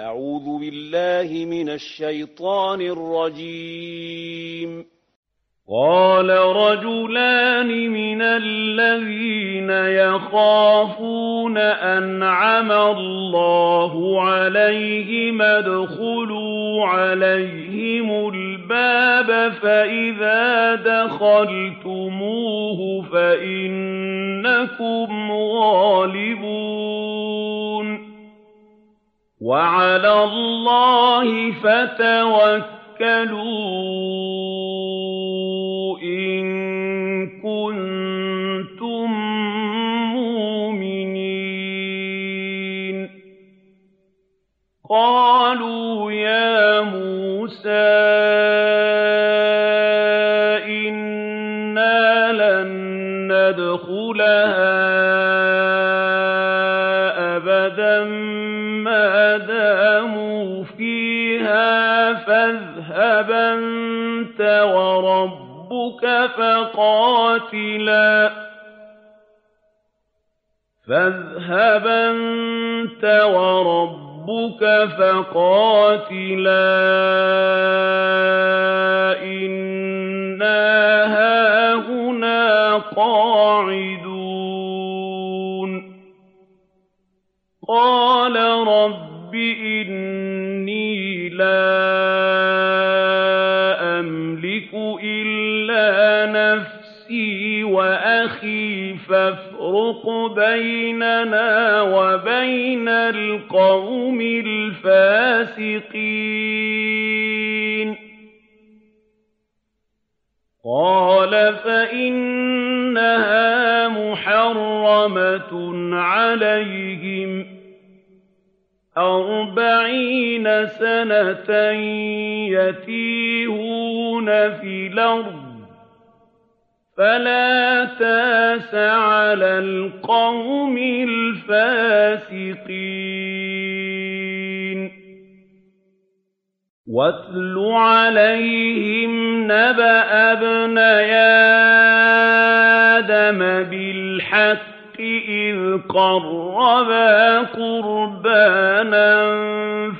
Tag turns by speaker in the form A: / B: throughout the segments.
A: أعوذ بالله من الشيطان الرجيم.
B: قال رجلان من الذين يخافون أنعم الله عليهم ادخلوا عليهم الباب فإذا دخلتموه فإنكم غالبون. وعلى الله فتوكلوا إن كنتم مؤمنين. قالوا يا موسى أنت وربك فقاتلا فاذهب أنت وربك فقاتلا إنا هاهنا قاعدون قال رب إني لا نفسي وأخي فافرق بيننا وبين القوم الفاسقين. قال فإنها محرمة عليهم أربعين سنة يتيهون في الأرض فلا تاس على القوم الفاسقين واتل عليهم نبأ ابني آدم بالحق إذ قربا قربانا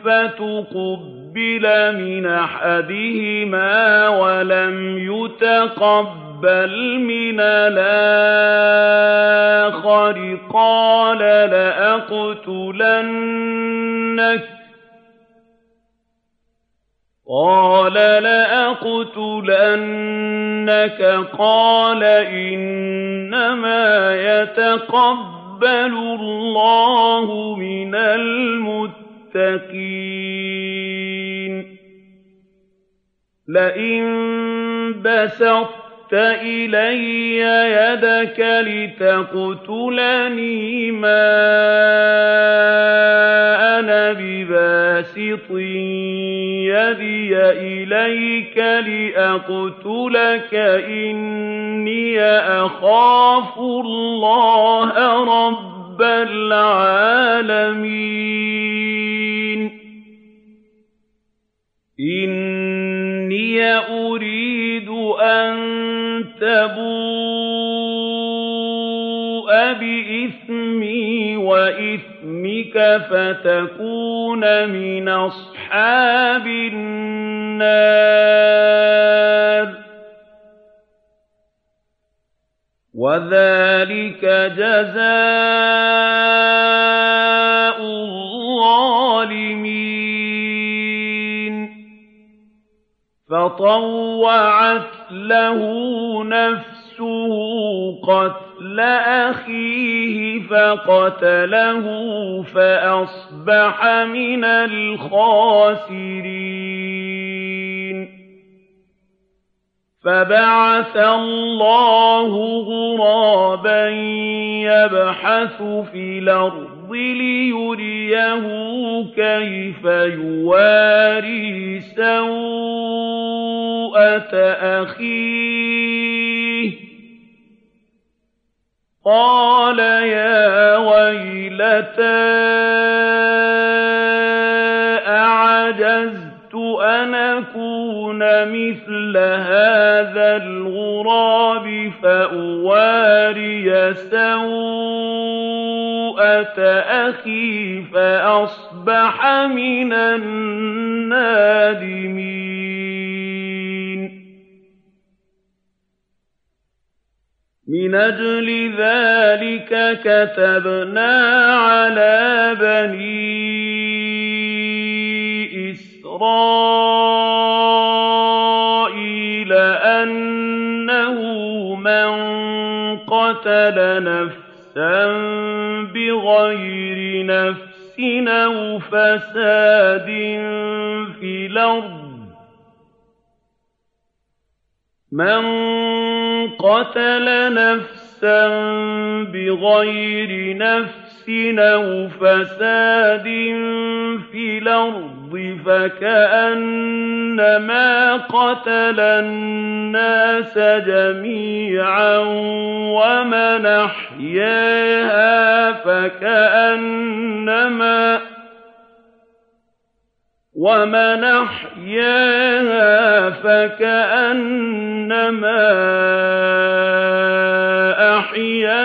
B: فتقبل من أحدهما ولم يتقبل من الآخر. قال لأقتلنك. قال لأقتلنك. قال إنما يتقبل الله من المتقين. لئن بسطت إلي يدك لتقتلني ما أنا بباسط يدي إليك لأقتلك إني أخاف الله رب العالمين. إني أريد أن تبوء بإثمي وإثمك فتكون من أصحاب النار. وذلك جزاء الظالمين. فطوعت له نفسه قتل أخيه فقتله فأصبح من الخاسرين. فبعث الله غرابا يبحث في الأرض ليريه كيف يواري سوءة أخيه. قال يا ويلتى أن أكون مثل هذا الغراب فأواري سوءة أخي فأصبح مِنَ النَّادِمِينَ. مِنْ أَجْلِ ذَٰلِكَ كَتَبْنَا عَلَىٰ بَنِي إِسْرَائِيلَ أَنَّهُ مَن قَتَلَ نَفْسًا بِغَيْرِ نَفْسٍ أَوْ فَسَادٍ فِي الْأَرْضِ. مَن قَتَلَ نَفْسًا بِغَيْرِ نَفْسٍ أَوْ فَسَادٍ فِي الْأَرْضِ فَكَأَنَّمَا قَتَلَ النَّاسَ جَمِيعًا ۚ وَمَنْ أَحْيَاهَا فَكَأَنَّمَا وَمَنْ أَحْيَاهَا فَكَأَنَّمَا أَحْيَا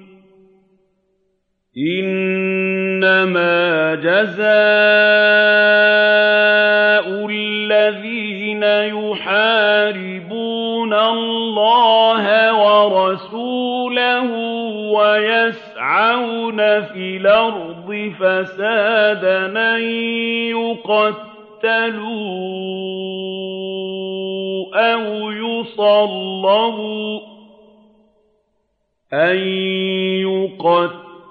B: إِنَّمَا جَزَاءُ الَّذِينَ يُحَارِبُونَ اللَّهَ وَرَسُولَهُ وَيَسْعَوْنَ فِي الْأَرْضِ فَسَادًا أَن يُقَتَّلُوا أَوْ يُصَلَّبُوا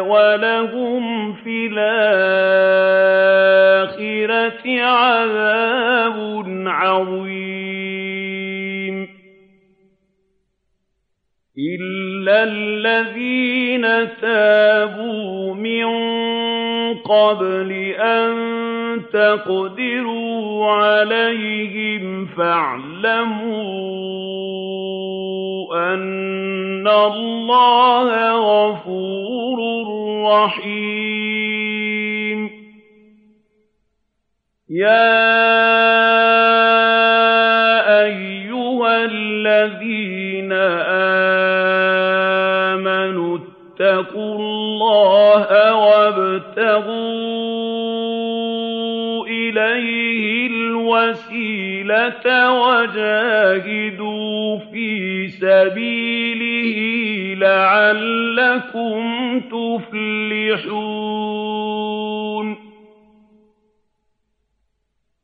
B: وَلَهُمْ فِي الْآخِرَةِ عَذَابٌ عَظِيمٌ. إِلَّا الَّذِينَ تَابُوا مِن قَبْلِ أَن تَقْدِرُوا عَلَيْهِمْ فَاعْلَمُوا أَنَّ اللَّهَ غَفُورٌ رَّحِيمٌ. يَا أَيُّهَا الَّذِينَ آمَنُوا اتَّقُوا اللَّهَ وَابْتَغُوا إِلَيْهِ الْوَسِيلَةَ وَجَاهِدُوا فِي سَبِيلِهِ لَعَلَّكُمْ تُفْلِحُونَ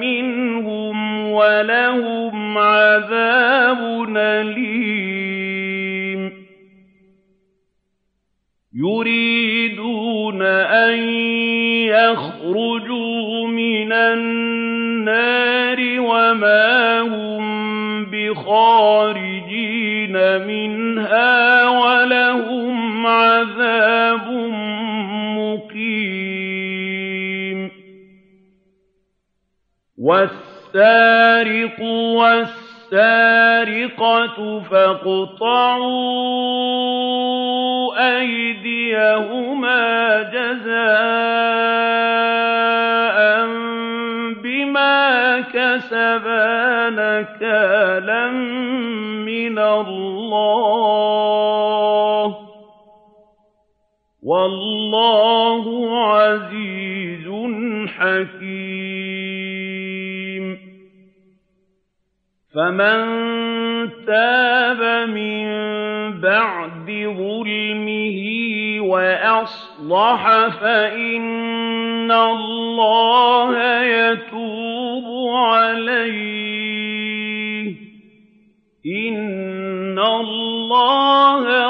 B: مِنْهُمْ وَلَهُمْ عَذَابٌ أَلِيمٌ يُرِيدُونَ أَن يَخْرُجُوا مِنَ النَّارِ وَمَا هُم بِخَارِجِينَ مِنْهَا وَلَهُمْ عَذَابٌ وَالسَّارِقُ وَالسَّارِقَةُ فَاقْطَعُوا أَيْدِيَهُمَا جَزَاءً بِمَا كَسَبَا نَكَالًا مِّنَ اللَّهِ اللَّهِ ۗ وَاللَّهُ عَزِيزٌ حَكِيمٌ فَمَن تَابَ مِن بَعْدِ ظُلْمِهِ وَأَصْلَحَ فَإِنَّ اللَّهَ يَتُوبُ عَلَيْهِ ۗ إِنَّ اللَّهَ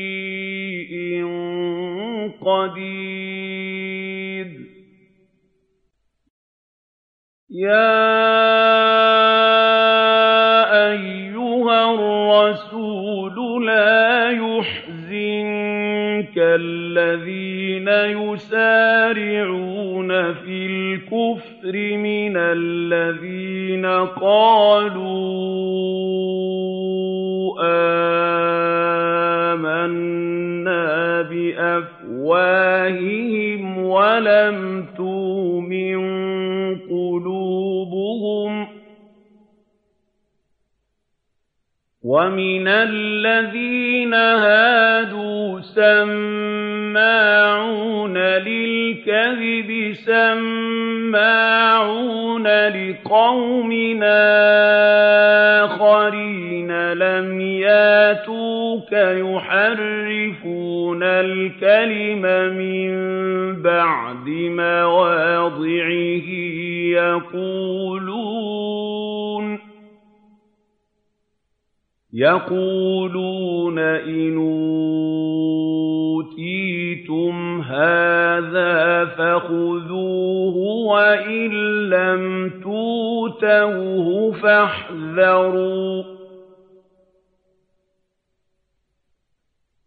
B: قَدِيرٌ. يَا أَيُّهَا الرَّسُولُ لَا يَحْزُنكَ الَّذِينَ يُسَارِعُونَ فِي الْكُفْرِ مِنَ الَّذِينَ قَالُوا آمَنَّا بِأَفْوَاهِهِمْ وَلَمْ تُؤْمِن قُلُوبُهُمْ ۛ وَمِنَ الَّذِينَ هَادُوا سَمَّاعُونَ لِلْكَذِبِ سَمَّاعُونَ لِقَوْمٍ لَمْ يَأْتُوكَ يُحَرِّفُونَ الْكَلِمَ مِن بَعْدِ مَوَاضِعِهِ يَقُولُونَ إِنْ أُوتِيتُمْ هَٰذَا فَخُذُوهُ وَإِن لَّمْ تُؤْتَوْهُ فَاحْذَرُوا ۚ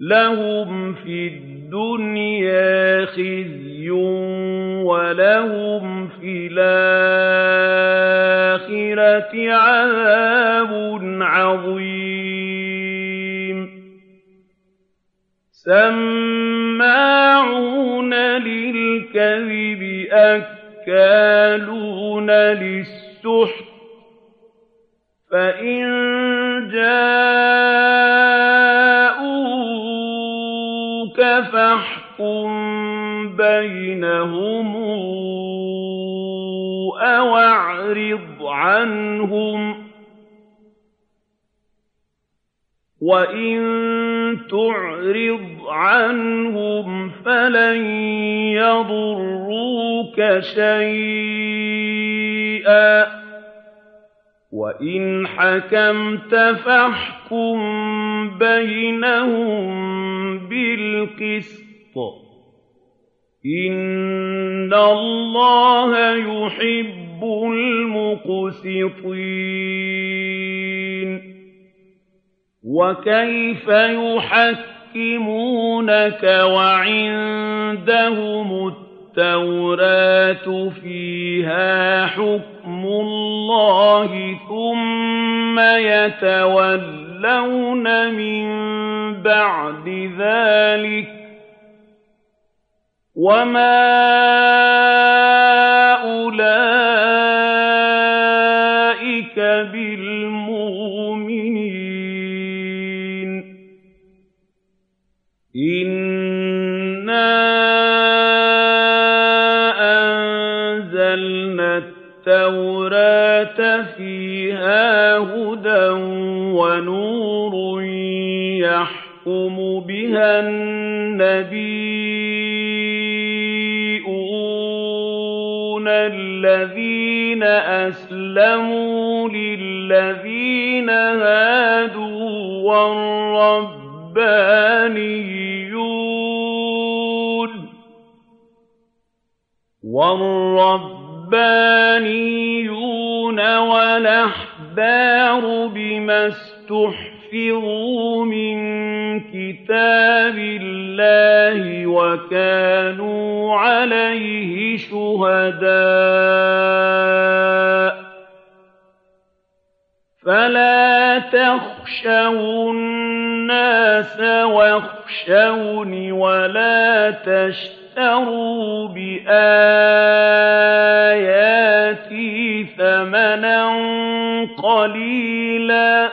B: لَهُمْ فِي الدُّنْيَا خِزْيٌ وَلَهُمْ فِي الْآخِرَةِ عَذَابٌ عَظِيمٌ. سَمَّاعُونَ لِلْكَذِبِ أَكَّالُونَ لِلسُّحْتِ ۚ. فَإِن جَاءُوكَ فَاحْكُم بَيْنَهُمْ أَوْ أَعْرِضْ عَنْهُمْ ۖ وَإِن تُعْرِضْ عَنْهُمْ فَلَن يَضُرُّوكَ شَيْئًا ۖ وَإِنْ حَكَمْتَ فَاحْكُم بَيْنَهُم بِالْقِسْطِ ۚ إِنَّ اللَّهَ يُحِبُّ الْمُقْسِطِينَ. وَكَيْفَ يُحَكِّمُونَكَ وَعِندَهُمُ التَّوْرَاةُ فِيهَا حُكْمُ اللَّهِ ثُمَّ يَتَوَلَّوْنَ مِن بَعْدِ ذَٰلِكَ ۚ وَمَا أُولَٰئِكَ بِالْمُؤْمِنِينَ إِنَّا أَنزَلْنَا التَّوْرَاةَ فِيهَا هُدًى وَنُورٌ يَحْكُمُ بِهَا النَّبِيُّونَ الَّذِينَ أَسْلَمُوا لِلَّذِينَ هَادُوا وَالرَّبَّانِيُّونَ وَالْأَحْبَارُ بِمَا اسْتُحْفِظُوا مِن كِتَابِ اللَّهِ وَكَانُوا عَلَيْهِ شُهَدَاءَ ۚ. فَلَا تَخْشَوُا النَّاسَ وَاخْشَوْنِ وَلَا تَشْتَرُوا بِآيَاتِي ثَمَنًا قَلِيلًا ۚ.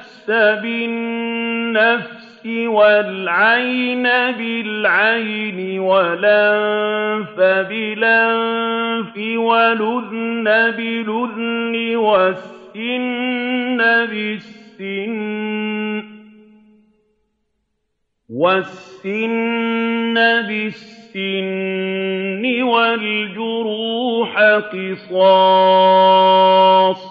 B: بِالنَّفْسِ وَالْعَيْنَ بِالْعَيْنِ وَالْأَنفَ بِالْأَنفِ وَالْأُذُنَ بِالْأُذُنِ وَالسِّنَّ بِالسِّنِّ وَالْجُرُوحَ قِصَاصٌ ۚ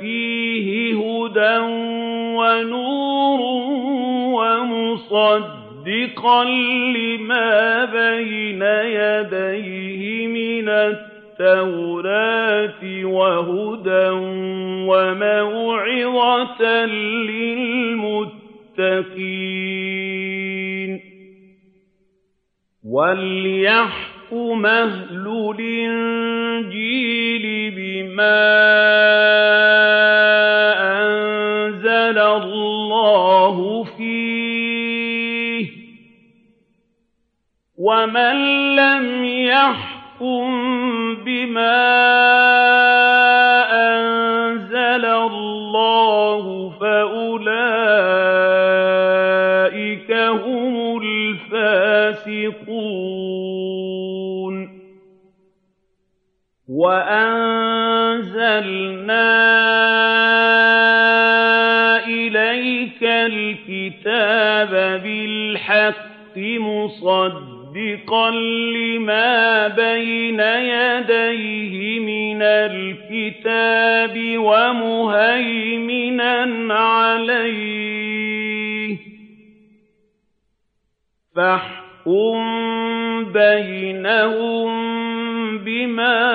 B: فِيهِ هُدًى وَنُورٌ وَمُصَدِّقًا لِّمَا بَيْنَ يَدَيْهِ مِنَ التَّوْرَاةِ وَهُدًى وَمَوْعِظَةً لِّلْمُتَّقِينَ وَلْيَحْكُمْ أَهْلُ الْإِنجِيلِ بِمَا أَنزَلَ اللَّهُ فِيهِ ۚ وَمَن لَّمْ يَحْكُم بِمَا أَنزَلَ اللَّهُ فَأُولَٰئِكَ الْفَاسِقُونَ وَأَنزَلْنَا إِلَيْكَ الْكِتَابَ بِالْحَقِّ مُصَدِّقًا لِّمَا بَيْنَ يَدَيْهِ مِنَ الْكِتَابِ وَمُهَيْمِنًا عَلَيْهِ ۖ. فَاحْكُم بَيْنَهُم بِمَا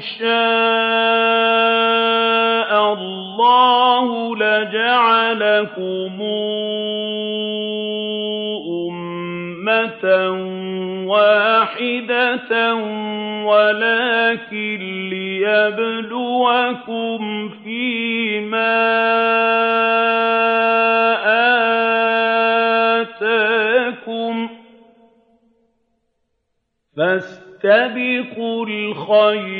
B: شَاءَ اللَّهُ لَجَعَلَكُمْ أُمَّةً وَاحِدَةً وَلَٰكِن لِّيَبْلُوَكُمْ فِي مَا آتَاكُمْ ۖ. فَاسْتَبِقُوا الْخَيْرَاتِ ۚ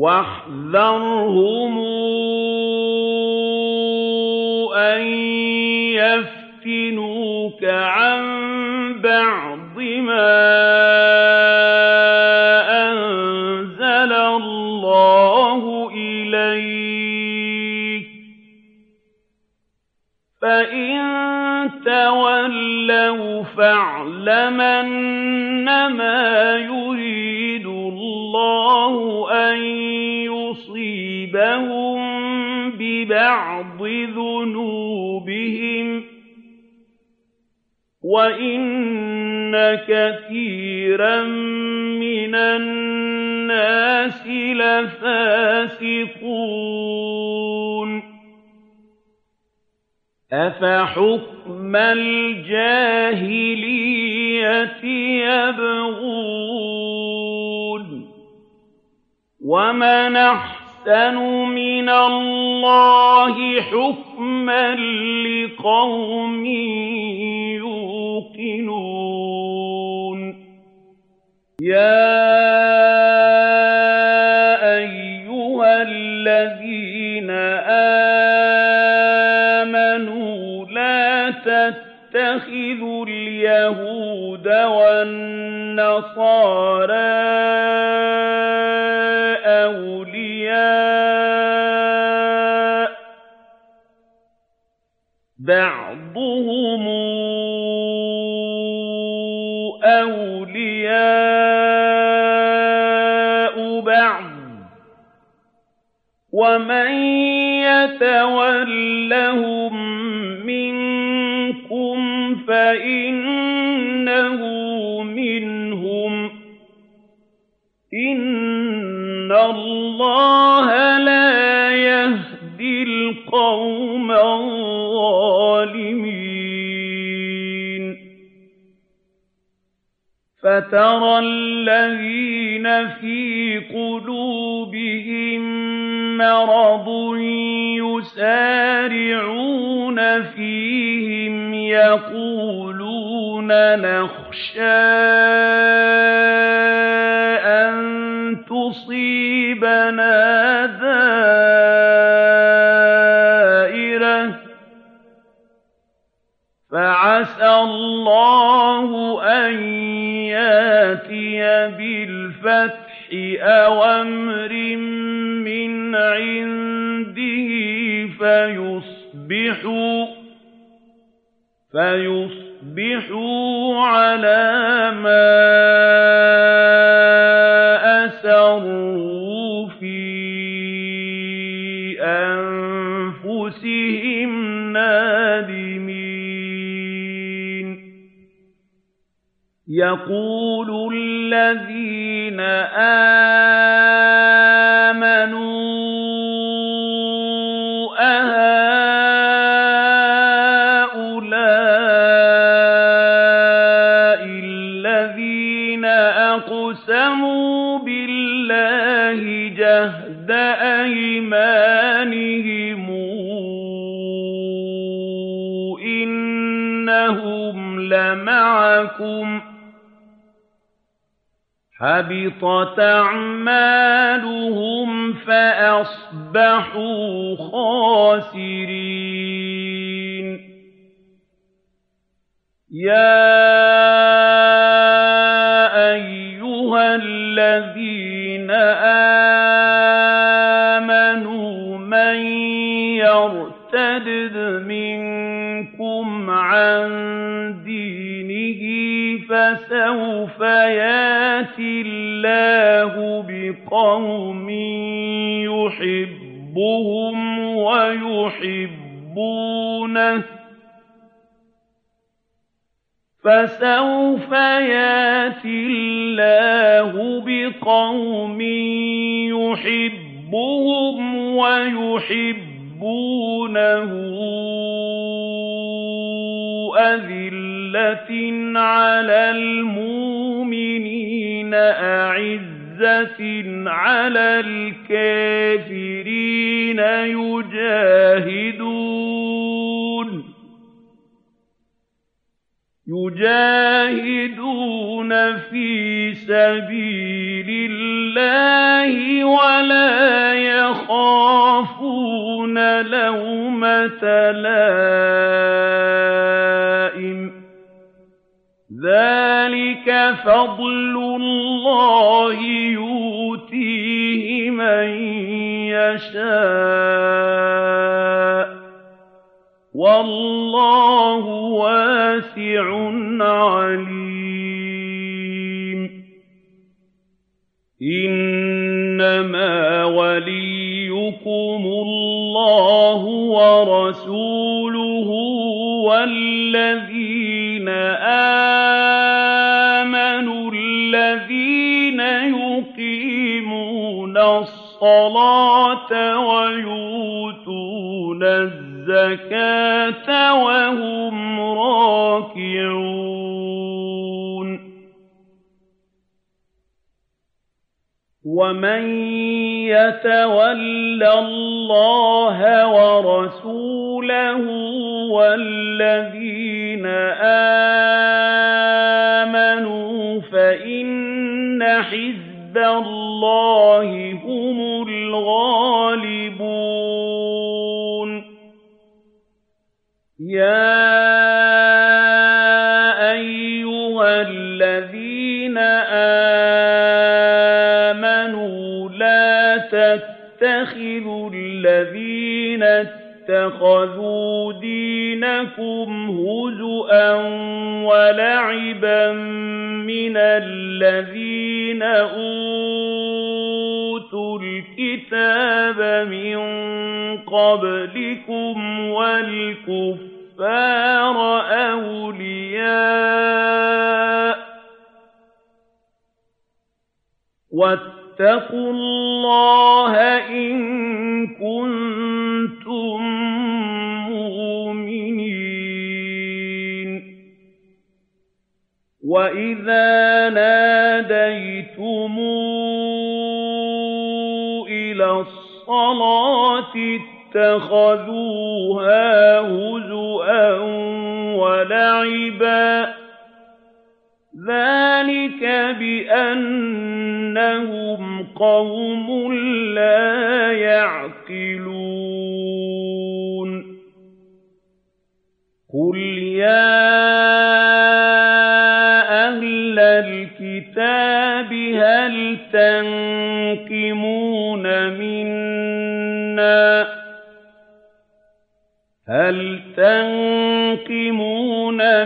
B: وَاحْذَرْهُمْ وَإِنَّ كَثِيرًا مِّنَ النَّاسِ لَفَاسِقُونَ أَفَحُكْمَ الْجَاهِلِيَّةِ يَبْغُونَ ۚ وَمَنْ أَحْسَنُ مِنَ اللَّهِ حُكْمًا لِّقَوْمٍ يُوقِنُونَ. يَا أَيُّهَا الَّذِينَ آمَنُوا لَا تَتَّخِذُوا الْيَهُودَ وَالنَّصَارَىٰ أَوْلِيَاءَ ۘ بَعْضُهُمْ يَتَوَلَّهُم مِّنكُمْ فَإِنَّهُ مِنْهُمْ ۗ إِنَّ اللَّهَ لَا يَهْدِي الْقَوْمَ الظَّالِمِينَ. فَتَرَى الَّذِينَ فِي قُلُوبِهِم مَّرَضٌ يُسَارِعُونَ فِيهِمْ يَقُولُونَ نَخْشَىٰ أَن تُصِيبَنَا دَائِرَةٌ ۚ. فَعَسَى اللَّهُ أَن يَأْتِيَ بِالْفَتْحِ أَوْ أَمْرٍ فَيُصْبِحُوا عَلَىٰ مَا أَسَرُّوا فِي أَنفُسِهِمْ نَادِمِينَ. يَقُولُ الَّذِينَ آمَنُوا معكم ۖ حبطت أعمالهم فأصبحوا خاسرين. يا بقوم يحبهم ويحبونه فسوف ياتي الله بقوم يحبهم ويحبونه أذلة على المؤمنين أعزة على الكافرين يجاهدون. يجاهدون في سبيل الله ولا يخافون لومة لائم. ذلك فضل الله يؤتيه من يشاء والله واسع عليم إنما وليكم الله ورسوله والذين آمنوا الصلاة ويؤتون الزكاة وهم راكعون. ومن يتول الله ورسوله والذين آمنوا فإن حزب الله هم الغالبون. يا أيها الذين آمنوا لا تتخذوا الذين اتخذوا دينكم هزؤا ولعبا من الذين أوتوا الكتاب من قبلكم والكفار أولياء واتقوا الله إن كنتم مؤمنين. وإذا ناديتم إلى الصلاة اتخذوها هزؤا ولعبا ذلك بأنهم قوم لا يعقلون قل يا أهل الكتاب هل تنقمون منا؟ هل تنقمون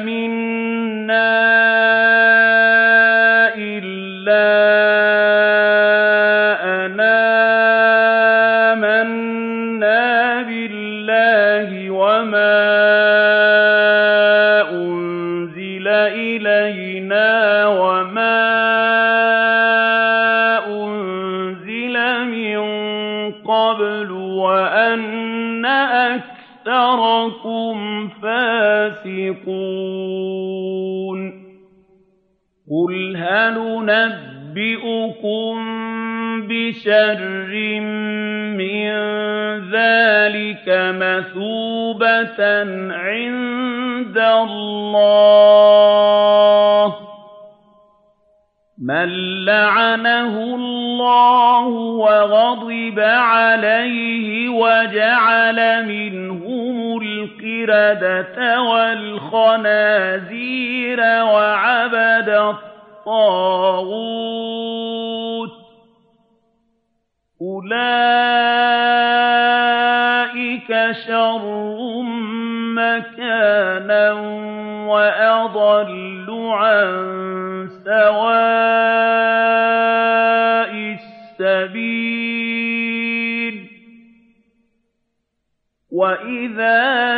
B: منا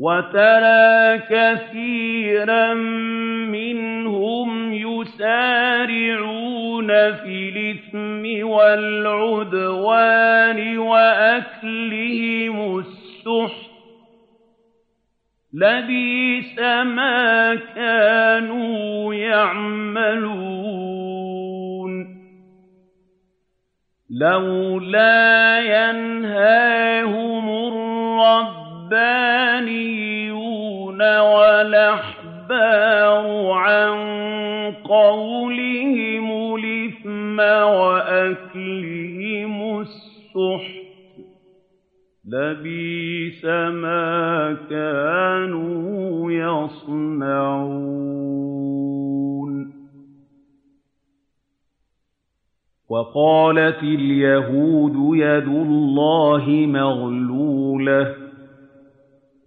B: وَتَرَىٰ كَثِيرًا مِّنْهُمْ يُسَارِعُونَ فِي الْإِثْمِ وَالْعُدْوَانِ وَأَكْلِهِمُ السُّحْتَ ۚ لَبِئْسَ مَا كَانُوا يَعْمَلُونَ. لَوْلَا يَنْهَاهُمُ الرَّبَّانِيُّونَ وَالْأَحْبَارُ عَن قَوْلِهِمُ الْإِثْمَ وَأَكْلِهِمُ السُّحْتَ ۚ لَبِئْسَ مَا كَانُوا يَصْنَعُونَ وَقَالَتِ الْيَهُودُ يَدُ اللَّهِ مَغْلُولَةٌ ۚ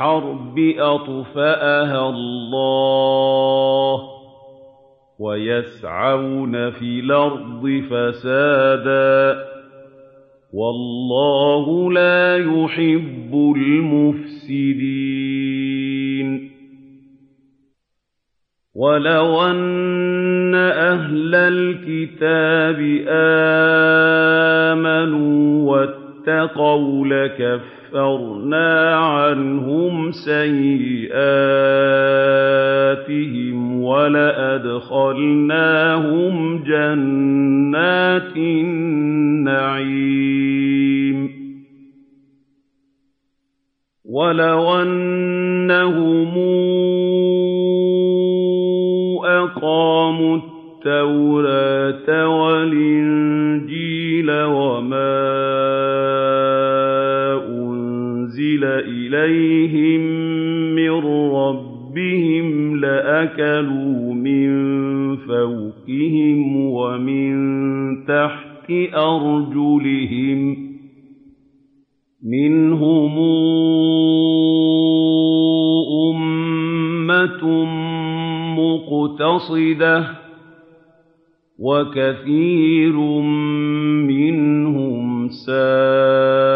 B: لِّلْحَرْبِ أَطْفَأَهَا اللَّهُ ۚ وَيَسْعَوْنَ فِي الْأَرْضِ فَسَادًا ۚ وَاللَّهُ لَا يُحِبُّ الْمُفْسِدِينَ وَلَوْ أَنَّ أَهْلَ الْكِتَابِ آمَنُوا وَاتَّقَوْا لَكَفَّرْنَا عَنْهُمْ سَيِّئَاتِهِمْ وَلَأَدْخَلْنَاهُمْ جَنَّاتِ النَّعِيمِ وَلَوْ أَنَّهُمْ أَقَامُوا التَّوْرَاةَ وَالْإِنجِيلَ إِلَيْهِم مِّن رَّبِّهِمْ لَأَكَلُوا مِن فَوْقِهِمْ وَمِن تَحْتِ أَرْجُلِهِم ۚ مِّنْهُمْ أُمَّةٌ مُّقْتَصِدَةٌ ۖ وَكَثِيرٌ مِّنْهُمْ سَاءَ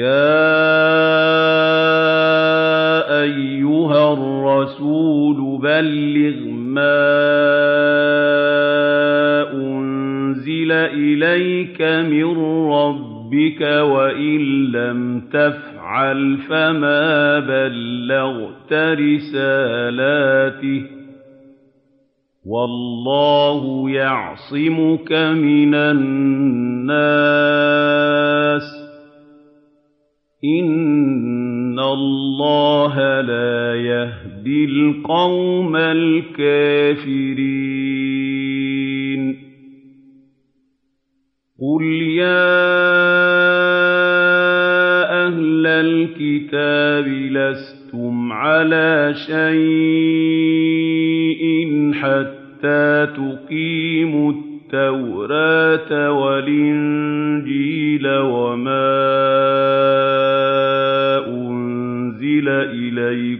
B: يَا أَيُّهَا الرَّسُولُ بَلِّغْ مَا أُنزِلَ إِلَيْكَ مِن رَّبِّكَ ۖ وَإِن لَّمْ تَفْعَلْ فما بلغت رسالاته والله يعصمك من الناس إن الله لا يهدي القوم الكافرين قل يا أهل الكتاب لستم على شيء حتى تقيموا التوراة والإنجيل وما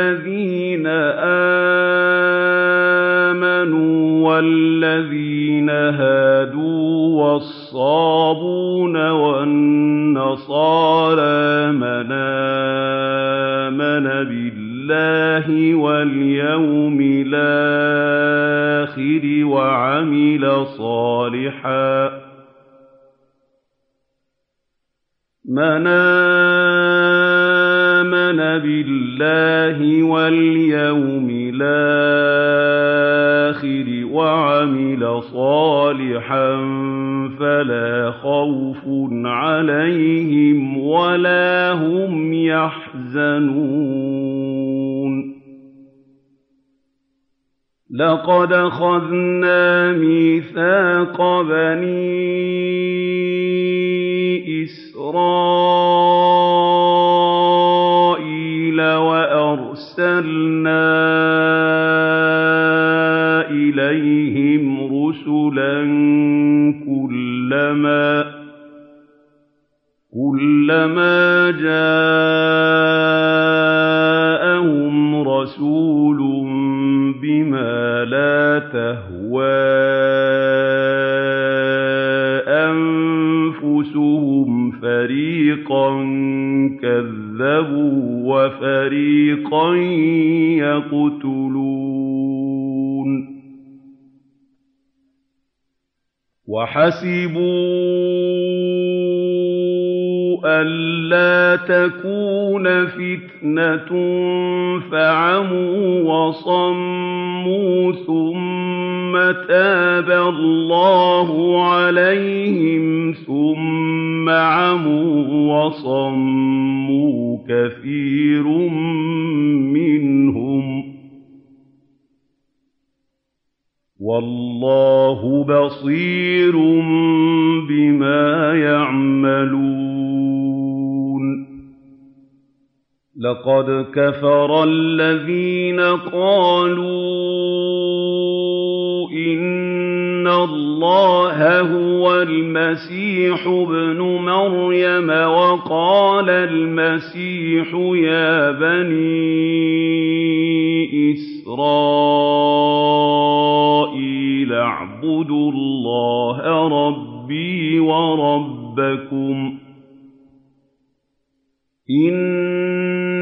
B: الذين لقد أخذنا ميثاق بني بما لا تهوى أنفسهم فريقا كذبوا وفريقا يقتلون وحسبوا ألا تكون فتنة فعموا وصموا ثم تاب الله عليهم ثم عموا وصموا كثير منهم. والله بصير بما يعملون. لقد كفر الذين قالوا إن الله هو المسيح ابن مريم وقال المسيح يا بني إسرائيل اعبدوا الله ربي وربكم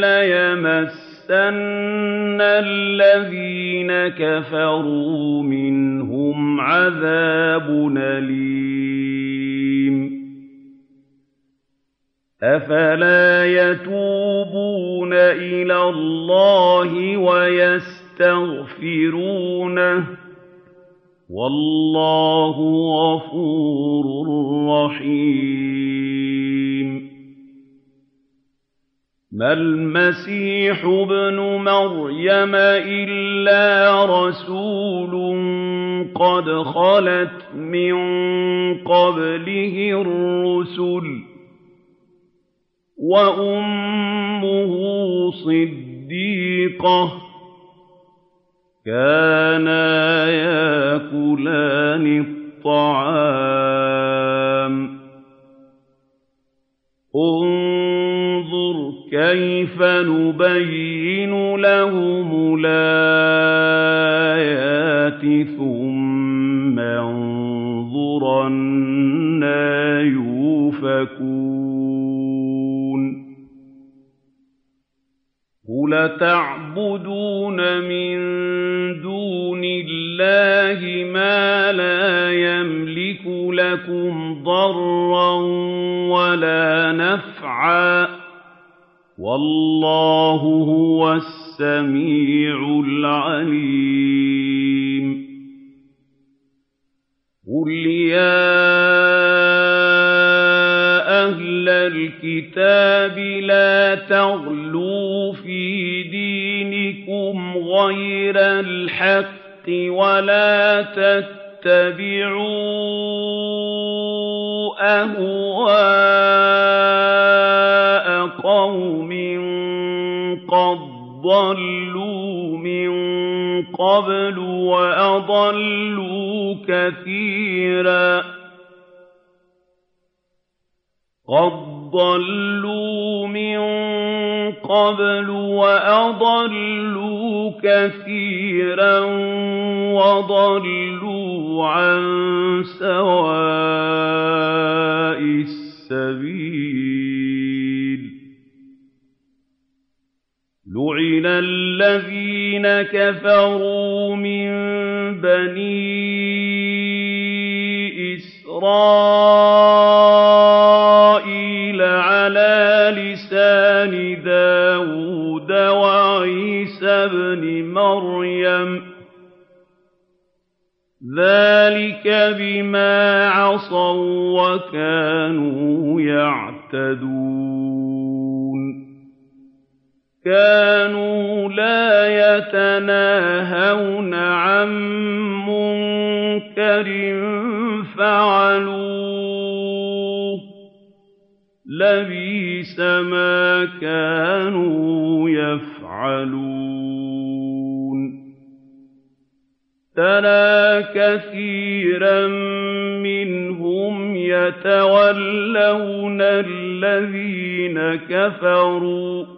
B: لَيَمَسَّنَّ الَّذِينَ كَفَرُوا مِنْهُمْ عَذَابٌ أَلِيمٌ. أَفَلَا يَتُوبُونَ إِلَى اللَّهِ وَيَسْتَغْفِرُونَهُ ۗ؟ وَاللَّهُ غَفُورٌ رَّحِيمٌ. مَّا الْمَسِيحُ ابْنُ مَرْيَمَ إِلَّا رَسُولٌ قَدْ خَلَتْ مِن قَبْلِهِ الرُّسُلُ ۖ وَأُمُّهُ صِدِّيقَةٌ ۖ كَانَا يَأْكُلَانِ الطَّعَامَ ۗ. كَيْفَ نُبَيِّنُ لَهُمُ الْآيَاتِ ثُمَّ انظُرْ أَنَّىٰ يُؤْفَكُونَ قُلْ أَتَعْبُدُونَ مِن دُونِ اللَّهِ مَا لَا يَمْلِكُ لَكُمْ ضَرًّا وَلَا نَفْعًا ۚ وَاللَّهُ هُوَ السَّمِيعُ الْعَلِيمُ. قُلْ يَا أَهْلَ الْكِتَابِ لَا تَغْلُوا فِي دِينِكُمْ غَيْرَ الْحَقِّ وَلَا تَتَّبِعُوا أَهْوَاءَ قَوْمٍ ضَّلُّوا مِن قَبْلُ وَأَضَلُّوا كَثِيرًا. قَد ضَّلُّوا مِن قَبْلُ وَأَضَلُّوا كَثِيرًا وَضَلُّوا عَن سَوَاءِ السَّبِيلِ. لُعِنَ الَّذِينَ كَفَرُوا مِن بَنِي إِسْرَائِيلَ عَلَىٰ لِسَانِ دَاوُودَ وَعِيسَى ابْنِ مَرْيَمَ ۚ. ذَٰلِكَ بِمَا عَصَوا وَّكَانُوا يَعْتَدُونَ. كَانُوا لَا يَتَنَاهَوْنَ عَن مُّنكَرٍ فَعَلُوهُ ۚ لَبِئْسَ مَا كَانُوا يَفْعَلُونَ تَرَىٰ كَثِيرًا مِّنْهُمْ يَتَوَلَّوْنَ الَّذِينَ كَفَرُوا ۚ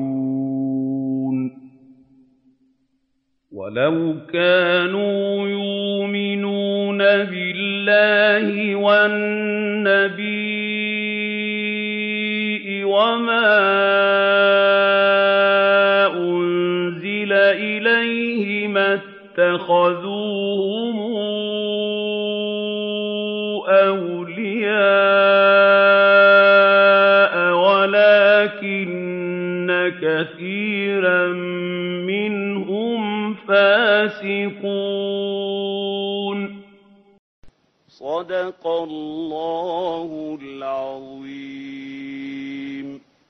B: وَلَوْ كَانُوا يُؤْمِنُونَ بِاللَّهِ وَالنَّبِيِّ وَمَا أُنزِلَ إِلَيْهِ مَا اتَّخَذُوهُمْ فَاسِقُونَ
A: صدق الله العظيم.